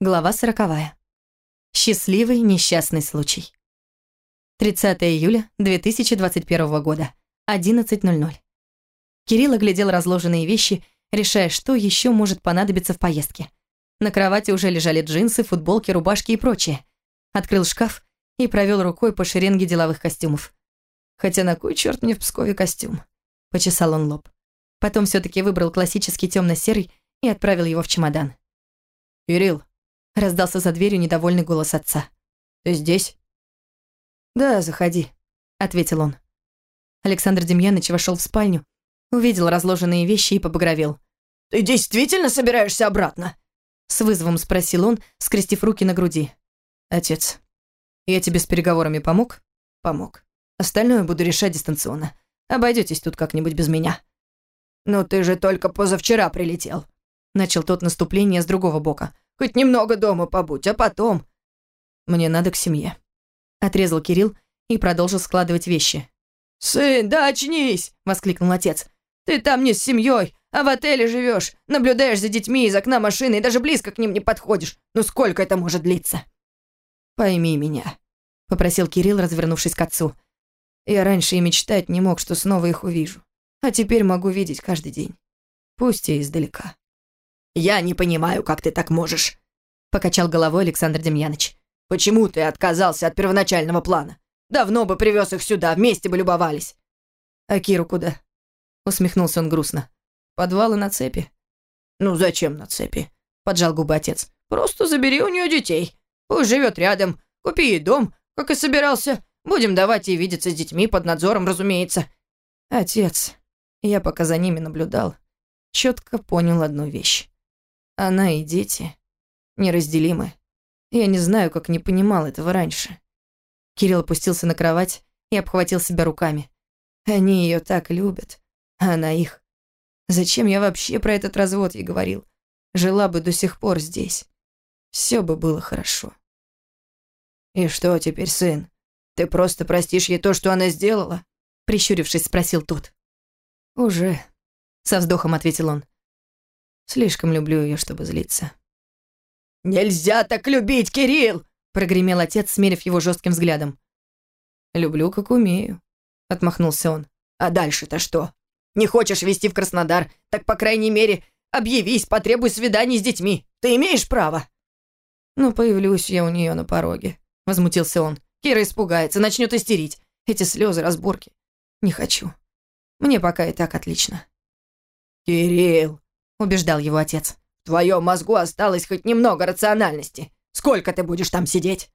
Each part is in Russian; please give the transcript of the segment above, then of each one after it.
Глава сороковая. Счастливый несчастный случай. 30 июля 2021 года. 11.00. Кирилл оглядел разложенные вещи, решая, что еще может понадобиться в поездке. На кровати уже лежали джинсы, футболки, рубашки и прочее. Открыл шкаф и провел рукой по шеренге деловых костюмов. Хотя на кой черт мне в Пскове костюм? Почесал он лоб. Потом все-таки выбрал классический темно-серый и отправил его в чемодан. «Кирилл, Раздался за дверью недовольный голос отца. «Ты здесь?» «Да, заходи», — ответил он. Александр Демьяныч вошел в спальню, увидел разложенные вещи и побагровел. «Ты действительно собираешься обратно?» С вызовом спросил он, скрестив руки на груди. «Отец, я тебе с переговорами помог?» «Помог. Остальное буду решать дистанционно. Обойдетесь тут как-нибудь без меня». «Но ты же только позавчера прилетел», — начал тот наступление с другого бока. Хоть немного дома побудь, а потом...» «Мне надо к семье», — отрезал Кирилл и продолжил складывать вещи. «Сын, да очнись!» — воскликнул отец. «Ты там не с семьей, а в отеле живешь, наблюдаешь за детьми из окна машины и даже близко к ним не подходишь. Ну сколько это может длиться?» «Пойми меня», — попросил Кирилл, развернувшись к отцу. «Я раньше и мечтать не мог, что снова их увижу. А теперь могу видеть каждый день. Пусть и издалека». «Я не понимаю, как ты так можешь», — покачал головой Александр Демьяныч. «Почему ты отказался от первоначального плана? Давно бы привез их сюда, вместе бы любовались». «А Киру куда?» — усмехнулся он грустно. «Подвалы на цепи». «Ну зачем на цепи?» — поджал губы отец. «Просто забери у нее детей. Пусть живет рядом. Купи ей дом, как и собирался. Будем давать ей видеться с детьми, под надзором, разумеется». «Отец, я пока за ними наблюдал, четко понял одну вещь. Она и дети неразделимы. Я не знаю, как не понимал этого раньше. Кирилл опустился на кровать и обхватил себя руками. Они ее так любят, а она их. Зачем я вообще про этот развод ей говорил? Жила бы до сих пор здесь. Все бы было хорошо. «И что теперь, сын? Ты просто простишь ей то, что она сделала?» Прищурившись, спросил тот. «Уже», — со вздохом ответил он. Слишком люблю ее, чтобы злиться. «Нельзя так любить, Кирилл!» прогремел отец, смерив его жестким взглядом. «Люблю, как умею», — отмахнулся он. «А дальше-то что? Не хочешь везти в Краснодар, так, по крайней мере, объявись, потребуй свиданий с детьми. Ты имеешь право?» «Ну, появлюсь я у нее на пороге», — возмутился он. «Кира испугается, начнет истерить. Эти слезы, разборки. Не хочу. Мне пока и так отлично». «Кирилл!» Убеждал его отец. «В твоем мозгу осталось хоть немного рациональности. Сколько ты будешь там сидеть?»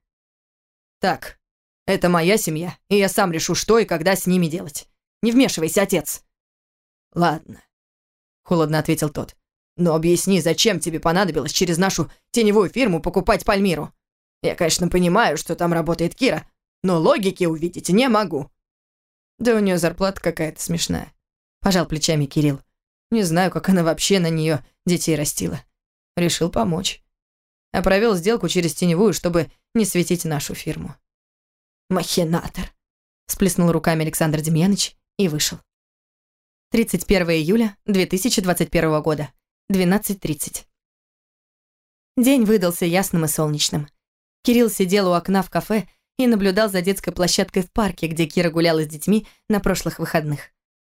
«Так, это моя семья, и я сам решу, что и когда с ними делать. Не вмешивайся, отец». «Ладно», — холодно ответил тот. «Но объясни, зачем тебе понадобилось через нашу теневую фирму покупать Пальмиру? Я, конечно, понимаю, что там работает Кира, но логики увидеть не могу». «Да у нее зарплата какая-то смешная», — пожал плечами Кирилл. Не знаю, как она вообще на нее детей растила. Решил помочь. А провел сделку через теневую, чтобы не светить нашу фирму. «Махинатор», — сплеснул руками Александр Демьяныч и вышел. 31 июля 2021 года, 12.30. День выдался ясным и солнечным. Кирилл сидел у окна в кафе и наблюдал за детской площадкой в парке, где Кира гуляла с детьми на прошлых выходных.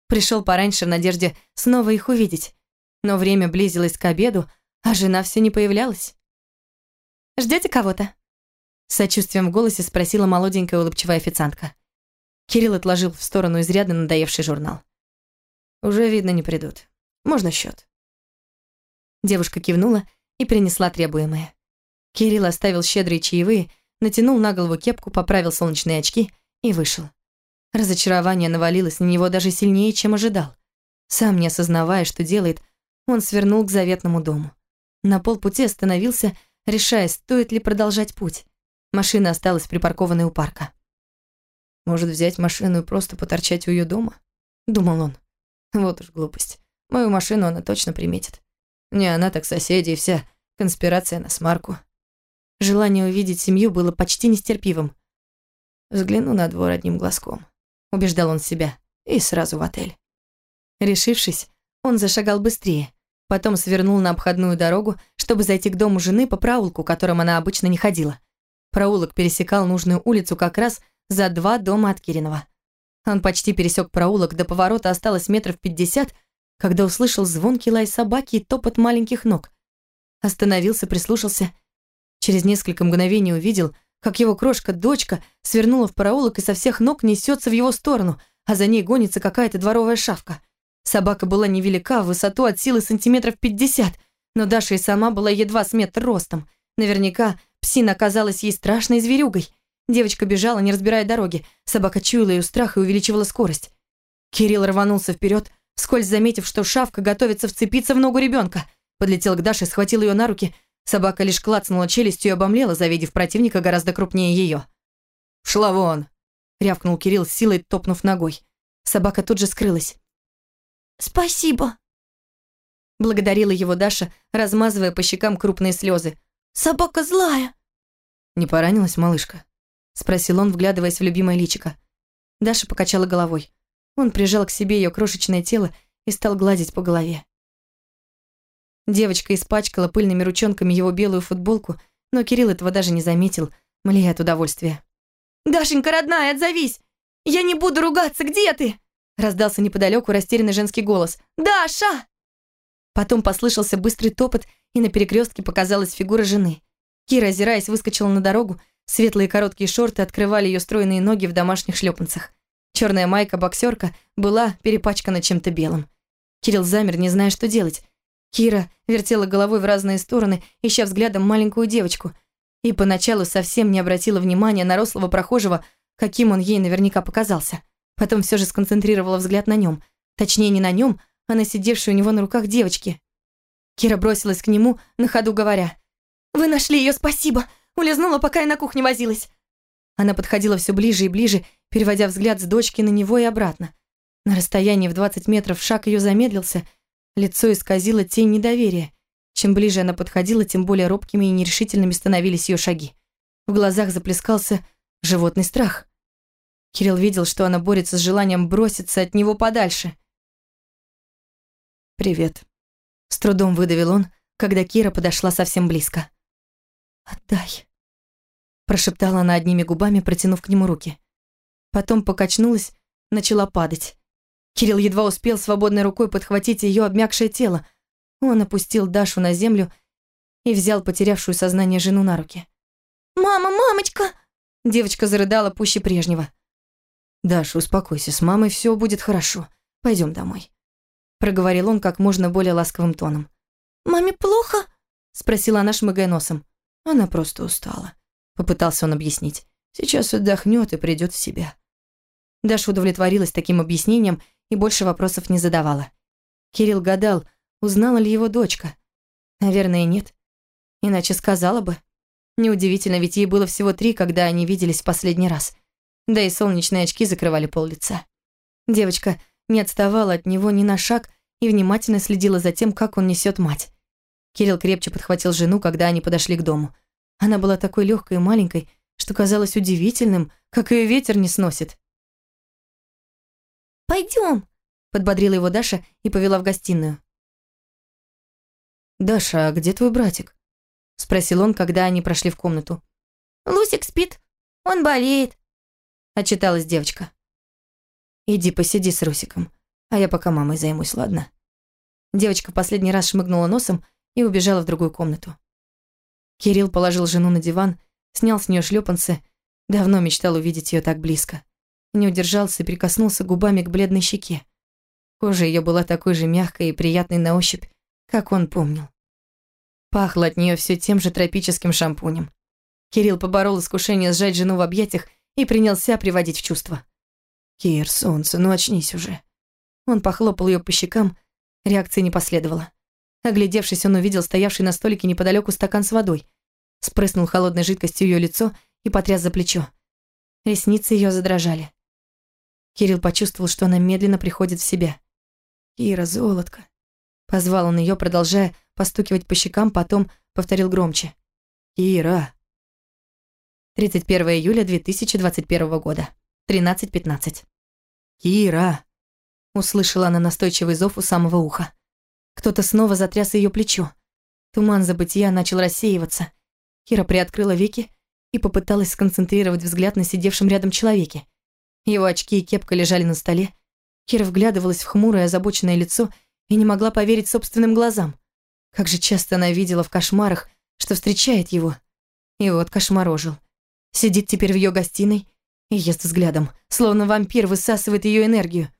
Пришел пораньше в надежде снова их увидеть. Но время близилось к обеду, а жена все не появлялась. «Ждете кого-то?» С сочувствием в голосе спросила молоденькая улыбчивая официантка. Кирилл отложил в сторону изрядно надоевший журнал. «Уже, видно, не придут. Можно счет?» Девушка кивнула и принесла требуемое. Кирилл оставил щедрые чаевые, натянул на голову кепку, поправил солнечные очки и вышел. Разочарование навалилось на него даже сильнее, чем ожидал. Сам не осознавая, что делает, он свернул к заветному дому. На полпути остановился, решая, стоит ли продолжать путь. Машина осталась припаркованной у парка. «Может, взять машину и просто поторчать у ее дома?» — думал он. Вот уж глупость. Мою машину она точно приметит. Не она, так соседи и вся конспирация на смарку. Желание увидеть семью было почти нестерпивым. Взгляну на двор одним глазком убеждал он себя, и сразу в отель. Решившись, он зашагал быстрее. Потом свернул на обходную дорогу, чтобы зайти к дому жены по проулку, которым она обычно не ходила. Проулок пересекал нужную улицу как раз за два дома от Киринова. Он почти пересек проулок, до поворота осталось метров пятьдесят, когда услышал звонкий лай собаки и топот маленьких ног. Остановился, прислушался. Через несколько мгновений увидел, как его крошка-дочка свернула в проулок и со всех ног несется в его сторону, а за ней гонится какая-то дворовая шавка. Собака была невелика, в высоту от силы сантиметров пятьдесят, но Даша и сама была едва с метр ростом. Наверняка псина оказалась ей страшной зверюгой. Девочка бежала, не разбирая дороги. Собака чуяла ее страх и увеличивала скорость. Кирилл рванулся вперед, вскользь заметив, что шавка готовится вцепиться в ногу ребенка. Подлетел к Даше, схватил ее на руки. Собака лишь клацнула челюстью и обомлела, завидев противника гораздо крупнее ее. «Шла вон!» — рявкнул Кирилл, силой топнув ногой. Собака тут же скрылась. «Спасибо!» Благодарила его Даша, размазывая по щекам крупные слезы. «Собака злая!» «Не поранилась малышка?» Спросил он, вглядываясь в любимое личико. Даша покачала головой. Он прижал к себе ее крошечное тело и стал гладить по голове. Девочка испачкала пыльными ручонками его белую футболку, но Кирилл этого даже не заметил, млея от удовольствия. «Дашенька, родная, отзовись! Я не буду ругаться, где ты?» Раздался неподалеку растерянный женский голос. «Даша!» Потом послышался быстрый топот, и на перекрестке показалась фигура жены. Кира, озираясь, выскочила на дорогу, Светлые короткие шорты открывали ее стройные ноги в домашних шлепанцах. Черная майка-боксерка была перепачкана чем-то белым. Кирилл замер, не зная, что делать. Кира вертела головой в разные стороны, ища взглядом маленькую девочку. И поначалу совсем не обратила внимания на рослого прохожего, каким он ей наверняка показался. Потом все же сконцентрировала взгляд на нем. Точнее, не на нем, а на сидевшей у него на руках девочке. Кира бросилась к нему, на ходу говоря. «Вы нашли ее, спасибо! Улизнула, пока я на кухне возилась». Она подходила все ближе и ближе, переводя взгляд с дочки на него и обратно. На расстоянии в 20 метров шаг ее замедлился, лицо исказило тень недоверия. Чем ближе она подходила, тем более робкими и нерешительными становились ее шаги. В глазах заплескался животный страх. Кирилл видел, что она борется с желанием броситься от него подальше. «Привет», — с трудом выдавил он, когда Кира подошла совсем близко. «Отдай», прошептала она одними губами, протянув к нему руки. Потом покачнулась, начала падать. Кирилл едва успел свободной рукой подхватить ее обмякшее тело. Он опустил Дашу на землю и взял потерявшую сознание жену на руки. «Мама, мамочка!» Девочка зарыдала пуще прежнего. «Даша, успокойся, с мамой все будет хорошо. Пойдем домой», проговорил он как можно более ласковым тоном. «Маме плохо?» спросила она, шмыгая носом. Она просто устала. Попытался он объяснить. Сейчас отдохнет и придет в себя. Даша удовлетворилась таким объяснением и больше вопросов не задавала. Кирилл гадал, узнала ли его дочка. Наверное, нет. Иначе сказала бы. Неудивительно, ведь ей было всего три, когда они виделись в последний раз. Да и солнечные очки закрывали пол лица. Девочка не отставала от него ни на шаг и внимательно следила за тем, как он несет мать. Кирилл крепче подхватил жену, когда они подошли к дому. Она была такой легкой и маленькой, что казалось удивительным, как ее ветер не сносит. Пойдем, подбодрила его Даша и повела в гостиную. «Даша, а где твой братик?» — спросил он, когда они прошли в комнату. «Лусик спит, он болеет», — отчиталась девочка. «Иди посиди с Русиком, а я пока мамой займусь, ладно?» Девочка последний раз шмыгнула носом и убежала в другую комнату. Кирилл положил жену на диван, снял с нее шлепанцы. Давно мечтал увидеть ее так близко. Не удержался и прикоснулся губами к бледной щеке. Кожа ее была такой же мягкой и приятной на ощупь, как он помнил. Пахло от нее все тем же тропическим шампунем. Кирилл поборол искушение сжать жену в объятиях и принялся приводить в чувство. «Кир, солнце, ну очнись уже». Он похлопал ее по щекам, реакции не последовало. Оглядевшись, он увидел стоявший на столике неподалеку стакан с водой. Спрыснул холодной жидкостью ее лицо и потряс за плечо. Ресницы ее задрожали. Кирилл почувствовал, что она медленно приходит в себя. «Кира, золотко!» Позвал он ее, продолжая постукивать по щекам, потом повторил громче. «Кира!» 31 июля 2021 года. 13.15. «Кира!» Услышала она настойчивый зов у самого уха. Кто-то снова затряс ее плечо. Туман забытия начал рассеиваться. Кира приоткрыла веки и попыталась сконцентрировать взгляд на сидевшем рядом человеке. Его очки и кепка лежали на столе. Кира вглядывалась в хмурое озабоченное лицо и не могла поверить собственным глазам. Как же часто она видела в кошмарах, что встречает его. И вот кошмар ожил. Сидит теперь в ее гостиной и ест взглядом, словно вампир высасывает ее энергию.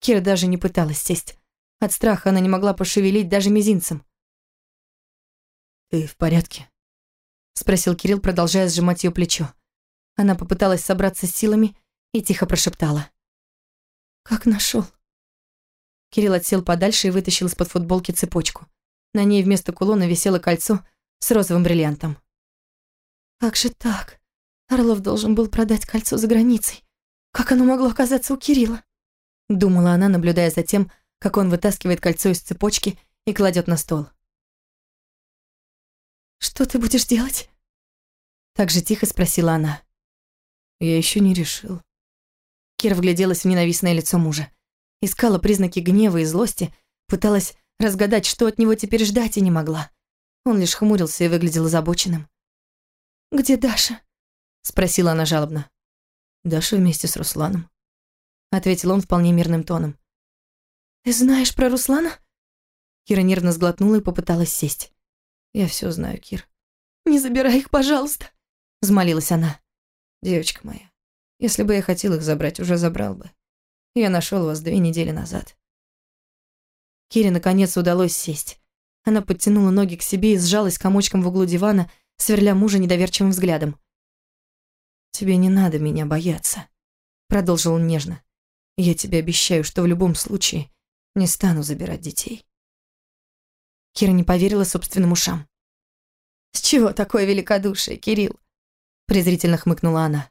Кира даже не пыталась сесть. От страха она не могла пошевелить даже мизинцем. «Ты в порядке?» Спросил Кирилл, продолжая сжимать ее плечо. Она попыталась собраться с силами и тихо прошептала. «Как нашел? Кирилл отсел подальше и вытащил из-под футболки цепочку. На ней вместо кулона висело кольцо с розовым бриллиантом. «Как же так? Орлов должен был продать кольцо за границей. Как оно могло оказаться у Кирилла?» Думала она, наблюдая за тем, как он вытаскивает кольцо из цепочки и кладет на стол. «Что ты будешь делать?» Так же тихо спросила она. «Я еще не решил». Кира вгляделась в ненавистное лицо мужа. Искала признаки гнева и злости, пыталась разгадать, что от него теперь ждать и не могла. Он лишь хмурился и выглядел озабоченным. «Где Даша?» — спросила она жалобно. «Даша вместе с Русланом», — ответил он вполне мирным тоном. «Ты знаешь про Руслана?» Кира нервно сглотнула и попыталась сесть. Я все знаю, Кир. Не забирай их, пожалуйста, взмолилась она. Девочка моя, если бы я хотел их забрать, уже забрал бы. Я нашел вас две недели назад. Кире наконец удалось сесть. Она подтянула ноги к себе и сжалась комочком в углу дивана, сверля мужа недоверчивым взглядом. «Тебе не надо меня бояться», — продолжил он нежно. «Я тебе обещаю, что в любом случае не стану забирать детей». Кира не поверила собственным ушам. «С чего такое великодушие, Кирилл?» презрительно хмыкнула она.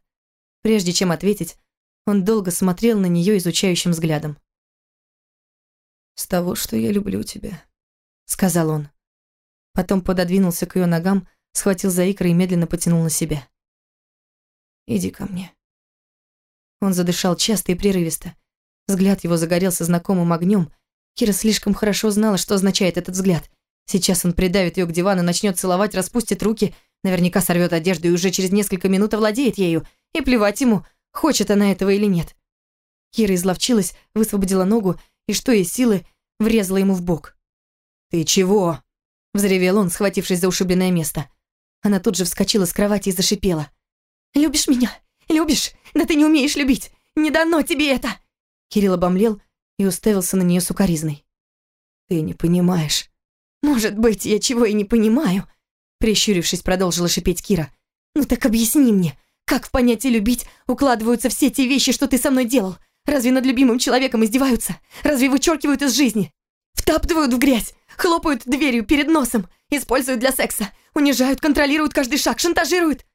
Прежде чем ответить, он долго смотрел на нее изучающим взглядом. «С того, что я люблю тебя», — сказал он. Потом пододвинулся к ее ногам, схватил за икры и медленно потянул на себя. «Иди ко мне». Он задышал часто и прерывисто. Взгляд его загорелся знакомым огнем. Кира слишком хорошо знала, что означает этот взгляд. Сейчас он придавит ее к дивану, начнет целовать, распустит руки, наверняка сорвет одежду и уже через несколько минут овладеет ею. И плевать ему, хочет она этого или нет. Кира изловчилась, высвободила ногу и, что есть силы, врезала ему в бок. «Ты чего?» – взревел он, схватившись за ушибленное место. Она тут же вскочила с кровати и зашипела. «Любишь меня? Любишь? Да ты не умеешь любить! Не дано тебе это!» Кирилл обомлел и уставился на нее сукоризной. «Ты не понимаешь. «Может быть, я чего и не понимаю», — прищурившись, продолжила шипеть Кира. «Ну так объясни мне, как в понятие «любить» укладываются все те вещи, что ты со мной делал? Разве над любимым человеком издеваются? Разве вычеркивают из жизни? Втаптывают в грязь, хлопают дверью перед носом, используют для секса, унижают, контролируют каждый шаг, шантажируют?»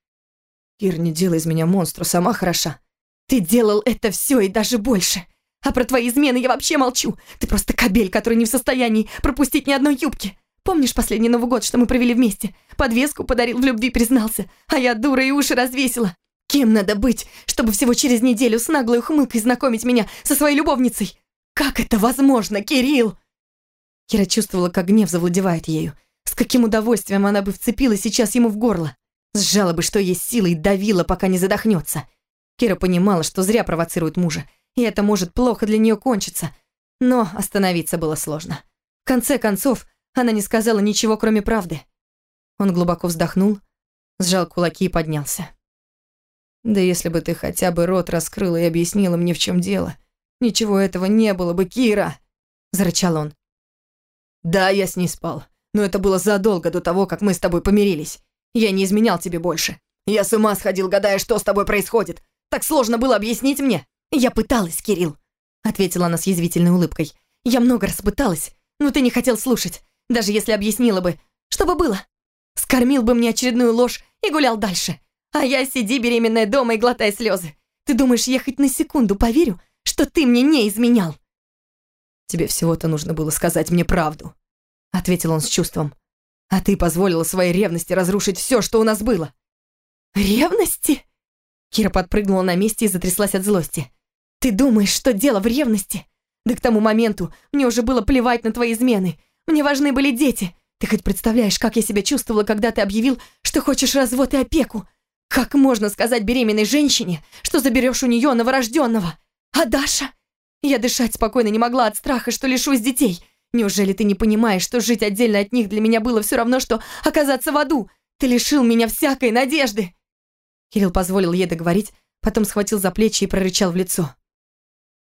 «Кир, не делай из меня монстра, сама хороша». «Ты делал это все и даже больше. А про твои измены я вообще молчу. Ты просто кобель, который не в состоянии пропустить ни одной юбки. Помнишь последний Новый год, что мы провели вместе? Подвеску подарил, в любви признался. А я дура и уши развесила. Кем надо быть, чтобы всего через неделю с наглой ухмылкой знакомить меня со своей любовницей? Как это возможно, Кирилл? Кира чувствовала, как гнев завладевает ею. С каким удовольствием она бы вцепилась сейчас ему в горло. Сжала бы, что есть силы, и давила, пока не задохнется. Кира понимала, что зря провоцирует мужа и это может плохо для нее кончиться. Но остановиться было сложно. В конце концов, она не сказала ничего, кроме правды. Он глубоко вздохнул, сжал кулаки и поднялся. «Да если бы ты хотя бы рот раскрыла и объяснила мне, в чем дело, ничего этого не было бы, Кира!» – зарычал он. «Да, я с ней спал, но это было задолго до того, как мы с тобой помирились. Я не изменял тебе больше. Я с ума сходил, гадая, что с тобой происходит. Так сложно было объяснить мне. «Я пыталась, Кирилл», — ответила она с язвительной улыбкой. «Я много раз пыталась, но ты не хотел слушать, даже если объяснила бы. Что бы было? Скормил бы мне очередную ложь и гулял дальше. А я сиди беременная дома и глотая слезы. Ты думаешь, я хоть на секунду поверю, что ты мне не изменял?» «Тебе всего-то нужно было сказать мне правду», — ответил он с чувством. «А ты позволила своей ревности разрушить все, что у нас было». «Ревности?» Кира подпрыгнула на месте и затряслась от злости. «Ты думаешь, что дело в ревности? Да к тому моменту мне уже было плевать на твои измены. Мне важны были дети. Ты хоть представляешь, как я себя чувствовала, когда ты объявил, что хочешь развод и опеку? Как можно сказать беременной женщине, что заберешь у нее новорожденного? А Даша? Я дышать спокойно не могла от страха, что лишусь детей. Неужели ты не понимаешь, что жить отдельно от них для меня было все равно, что оказаться в аду? Ты лишил меня всякой надежды!» Кирилл позволил ей договорить, потом схватил за плечи и прорычал в лицо.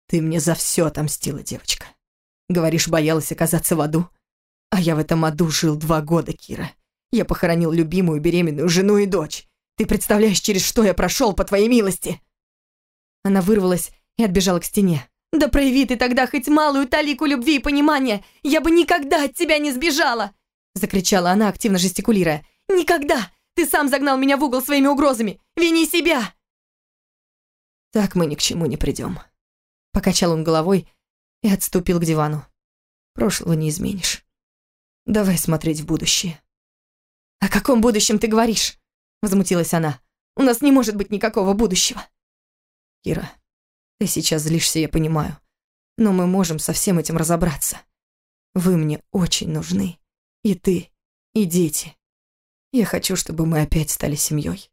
«Ты мне за все отомстила, девочка. Говоришь, боялась оказаться в аду? А я в этом аду жил два года, Кира. Я похоронил любимую беременную жену и дочь. Ты представляешь, через что я прошел, по твоей милости?» Она вырвалась и отбежала к стене. «Да прояви ты тогда хоть малую талику любви и понимания! Я бы никогда от тебя не сбежала!» Закричала она, активно жестикулируя. «Никогда! Ты сам загнал меня в угол своими угрозами! Вини себя!» «Так мы ни к чему не придем», — покачал он головой и отступил к дивану. «Прошлого не изменишь. Давай смотреть в будущее». «О каком будущем ты говоришь?» — возмутилась она. «У нас не может быть никакого будущего». «Кира, ты сейчас злишься, я понимаю. Но мы можем со всем этим разобраться. Вы мне очень нужны. И ты, и дети. Я хочу, чтобы мы опять стали семьей.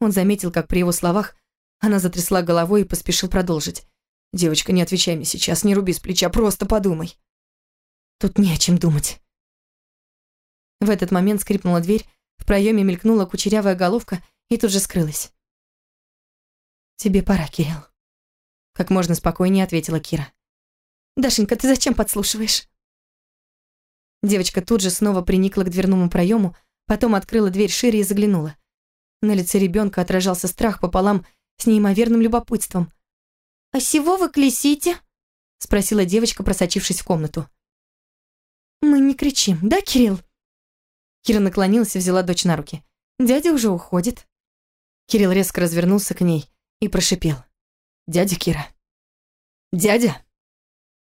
Он заметил, как при его словах она затрясла головой и поспешил продолжить. «Девочка, не отвечай мне сейчас, не руби с плеча, просто подумай». «Тут не о чем думать». В этот момент скрипнула дверь, в проеме мелькнула кучерявая головка и тут же скрылась. «Тебе пора, Кирилл». Как можно спокойнее ответила Кира. «Дашенька, ты зачем подслушиваешь?» Девочка тут же снова приникла к дверному проему, потом открыла дверь шире и заглянула. На лице ребенка отражался страх пополам с неимоверным любопытством. «А сего вы клесите?» — спросила девочка, просочившись в комнату. «Мы не кричим, да, Кирилл?» Кира наклонилась и взяла дочь на руки. «Дядя уже уходит». Кирилл резко развернулся к ней и прошипел. «Дядя Кира». «Дядя?»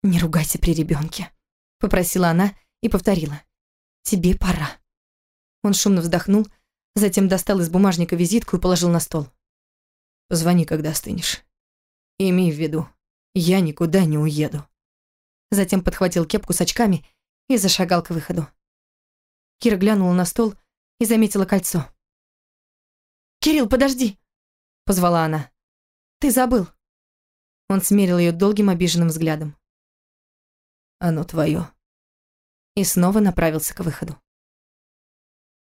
«Не ругайся при ребенке, попросила она и повторила. «Тебе пора». Он шумно вздохнул, затем достал из бумажника визитку и положил на стол. «Позвони, когда остынешь. имей в виду, я никуда не уеду». Затем подхватил кепку с очками и зашагал к выходу. Кира глянула на стол и заметила кольцо. «Кирилл, подожди!» — позвала она. «Ты забыл». Он смерил ее долгим обиженным взглядом. «Оно твое». И снова направился к выходу.